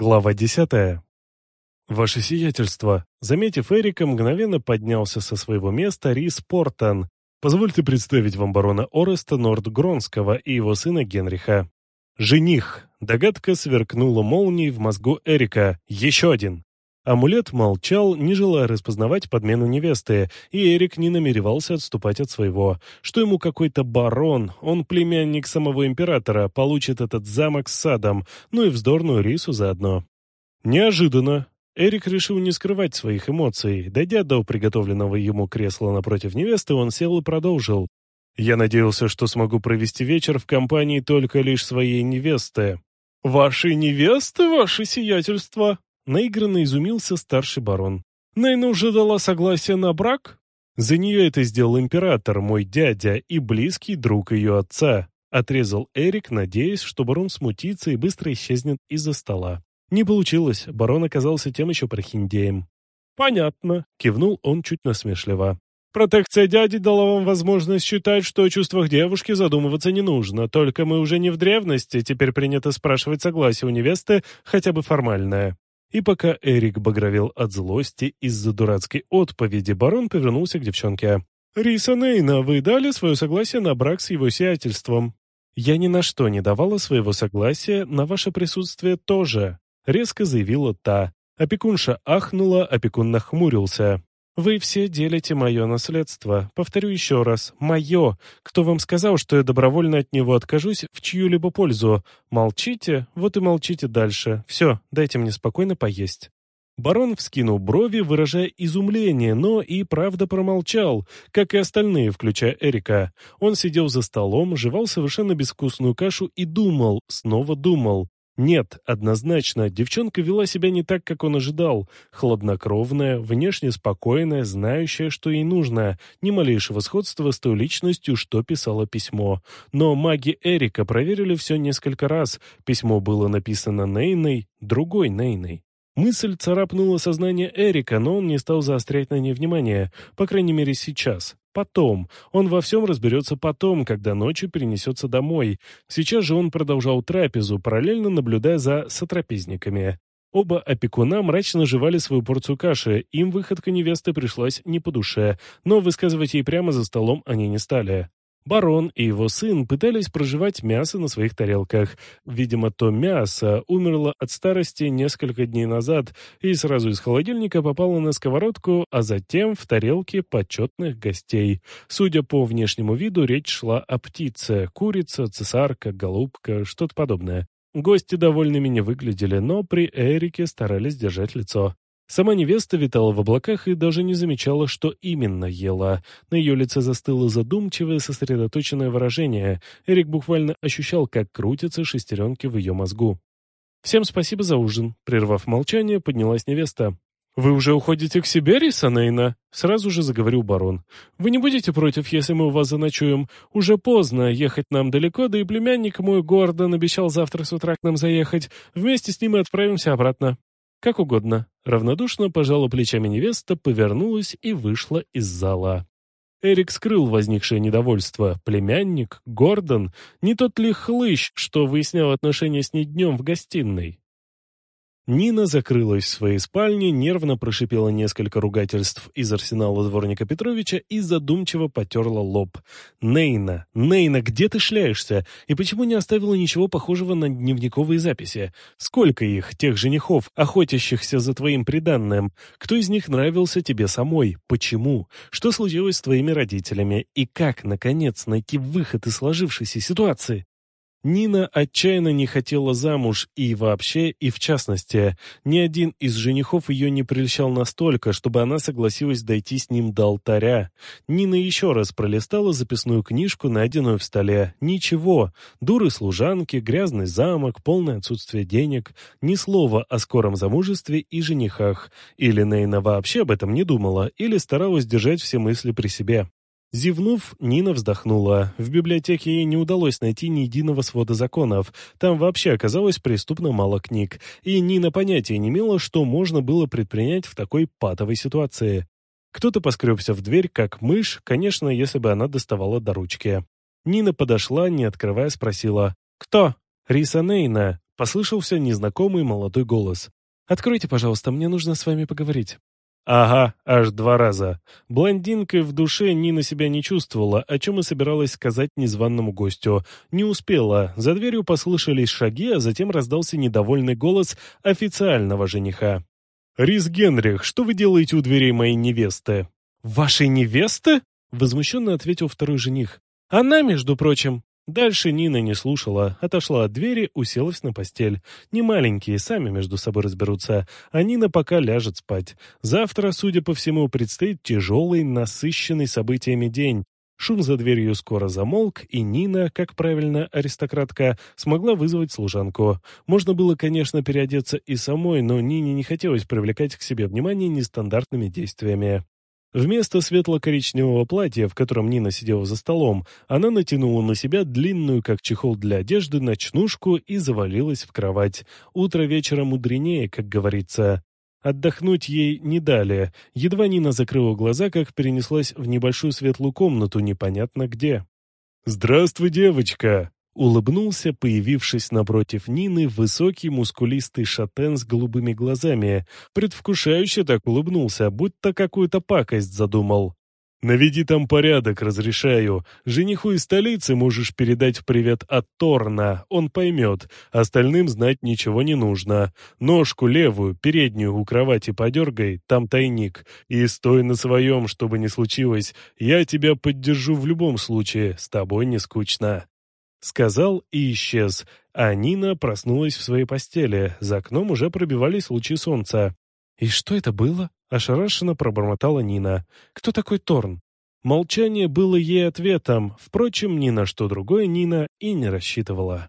Глава десятая. «Ваше сиятельство!» Заметив Эрика, мгновенно поднялся со своего места Рис Портон. «Позвольте представить вам барона Ореста Нордгронского и его сына Генриха». «Жених!» Догадка сверкнула молнией в мозгу Эрика. «Еще один!» Амулет молчал, не желая распознавать подмену невесты, и Эрик не намеревался отступать от своего. Что ему какой-то барон, он племянник самого императора, получит этот замок с садом, ну и вздорную рису заодно. Неожиданно. Эрик решил не скрывать своих эмоций. Дойдя до приготовленного ему кресла напротив невесты, он сел и продолжил. «Я надеялся, что смогу провести вечер в компании только лишь своей невесты». «Вашей невесты, ваше сиятельство?» Наигранно изумился старший барон. «Нейна уже дала согласие на брак?» «За нее это сделал император, мой дядя и близкий друг ее отца», отрезал Эрик, надеясь, что барон смутится и быстро исчезнет из-за стола. Не получилось, барон оказался тем еще прохиндеем. «Понятно», — кивнул он чуть насмешливо. «Протекция дяди дала вам возможность считать, что о чувствах девушки задумываться не нужно, только мы уже не в древности, теперь принято спрашивать согласие у невесты, хотя бы формальное. И пока Эрик багровел от злости из-за дурацкой отповеди, барон повернулся к девчонке. «Риса Нейна, вы дали свое согласие на брак с его сиятельством?» «Я ни на что не давала своего согласия, на ваше присутствие тоже», — резко заявила та. Опекунша ахнула, опекун нахмурился. Вы все делите мое наследство. Повторю еще раз. Мое. Кто вам сказал, что я добровольно от него откажусь в чью-либо пользу? Молчите, вот и молчите дальше. Все, дайте мне спокойно поесть». Барон вскинул брови, выражая изумление, но и правда промолчал, как и остальные, включая Эрика. Он сидел за столом, жевал совершенно безвкусную кашу и думал, снова думал. Нет, однозначно, девчонка вела себя не так, как он ожидал. Хладнокровная, внешне спокойная, знающая, что ей нужно. Ни малейшего сходства с той личностью, что писала письмо. Но маги Эрика проверили все несколько раз. Письмо было написано Нейной, другой Нейной. Мысль царапнула сознание Эрика, но он не стал заострять на ней внимание, по крайней мере сейчас. Потом. Он во всем разберется потом, когда ночью перенесется домой. Сейчас же он продолжал трапезу, параллельно наблюдая за сотрапезниками. Оба опекуна мрачно жевали свою порцию каши, им выходка невесты пришлась не по душе, но высказывать ей прямо за столом они не стали. Барон и его сын пытались проживать мясо на своих тарелках. Видимо, то мясо умерло от старости несколько дней назад и сразу из холодильника попало на сковородку, а затем в тарелки почетных гостей. Судя по внешнему виду, речь шла о птице, курица, цесарка, голубка, что-то подобное. Гости довольными не выглядели, но при Эрике старались держать лицо. Сама невеста витала в облаках и даже не замечала, что именно ела. На ее лице застыло задумчивое, сосредоточенное выражение. Эрик буквально ощущал, как крутятся шестеренки в ее мозгу. «Всем спасибо за ужин», — прервав молчание, поднялась невеста. «Вы уже уходите к себе, Рисанейна?» — сразу же заговорил барон. «Вы не будете против, если мы у вас заночуем? Уже поздно, ехать нам далеко, да и племянник мой Гордон обещал завтра с утра к нам заехать. Вместе с ним и отправимся обратно». «Как угодно», Равнодушно пожала плечами невеста, повернулась и вышла из зала. Эрик скрыл возникшее недовольство. Племянник, Гордон, не тот ли хлыщ, что выяснял отношения с ней днем в гостиной? Нина закрылась в своей спальне, нервно прошипела несколько ругательств из арсенала дворника Петровича и задумчиво потерла лоб. «Нейна! Нейна, где ты шляешься? И почему не оставила ничего похожего на дневниковые записи? Сколько их, тех женихов, охотящихся за твоим приданным? Кто из них нравился тебе самой? Почему? Что случилось с твоими родителями? И как, наконец, найти выход из сложившейся ситуации?» Нина отчаянно не хотела замуж и вообще, и в частности. Ни один из женихов ее не прельщал настолько, чтобы она согласилась дойти с ним до алтаря. Нина еще раз пролистала записную книжку, найденную в столе. Ничего. Дуры служанки, грязный замок, полное отсутствие денег. Ни слова о скором замужестве и женихах. Или Нейна вообще об этом не думала, или старалась держать все мысли при себе. Зевнув, Нина вздохнула. В библиотеке ей не удалось найти ни единого свода законов. Там вообще оказалось преступно мало книг. И Нина понятия не имела, что можно было предпринять в такой патовой ситуации. Кто-то поскребся в дверь, как мышь, конечно, если бы она доставала до ручки. Нина подошла, не открывая, спросила. «Кто?» «Риса Нейна», Послышался незнакомый молодой голос. «Откройте, пожалуйста, мне нужно с вами поговорить». Ага, аж два раза. Блондинкой в душе Нина себя не чувствовала, о чем и собиралась сказать незваному гостю. Не успела. За дверью послышались шаги, а затем раздался недовольный голос официального жениха. «Рис Генрих, что вы делаете у дверей моей невесты?» «Вашей невесты?» — возмущенно ответил второй жених. «Она, между прочим, Дальше Нина не слушала, отошла от двери, уселась на постель. Не маленькие, сами между собой разберутся, а Нина пока ляжет спать. Завтра, судя по всему, предстоит тяжелый, насыщенный событиями день. Шум за дверью скоро замолк, и Нина, как правильно аристократка, смогла вызвать служанку. Можно было, конечно, переодеться и самой, но Нине не хотелось привлекать к себе внимание нестандартными действиями. Вместо светло-коричневого платья, в котором Нина сидела за столом, она натянула на себя длинную, как чехол для одежды, ночнушку и завалилась в кровать. Утро вечера мудренее, как говорится. Отдохнуть ей не дали. Едва Нина закрыла глаза, как перенеслась в небольшую светлую комнату, непонятно где. «Здравствуй, девочка!» Улыбнулся, появившись напротив Нины, высокий мускулистый шатен с голубыми глазами. Предвкушающе так улыбнулся, будто какую-то пакость задумал. «Наведи там порядок, разрешаю. Жениху из столицы можешь передать привет от Торна, он поймет. Остальным знать ничего не нужно. Ножку левую, переднюю у кровати подергай, там тайник. И стой на своем, чтобы не случилось. Я тебя поддержу в любом случае, с тобой не скучно». Сказал и исчез, а Нина проснулась в своей постели. За окном уже пробивались лучи солнца. «И что это было?» — ошарашенно пробормотала Нина. «Кто такой Торн?» Молчание было ей ответом, впрочем, ни на что другое Нина и не рассчитывала.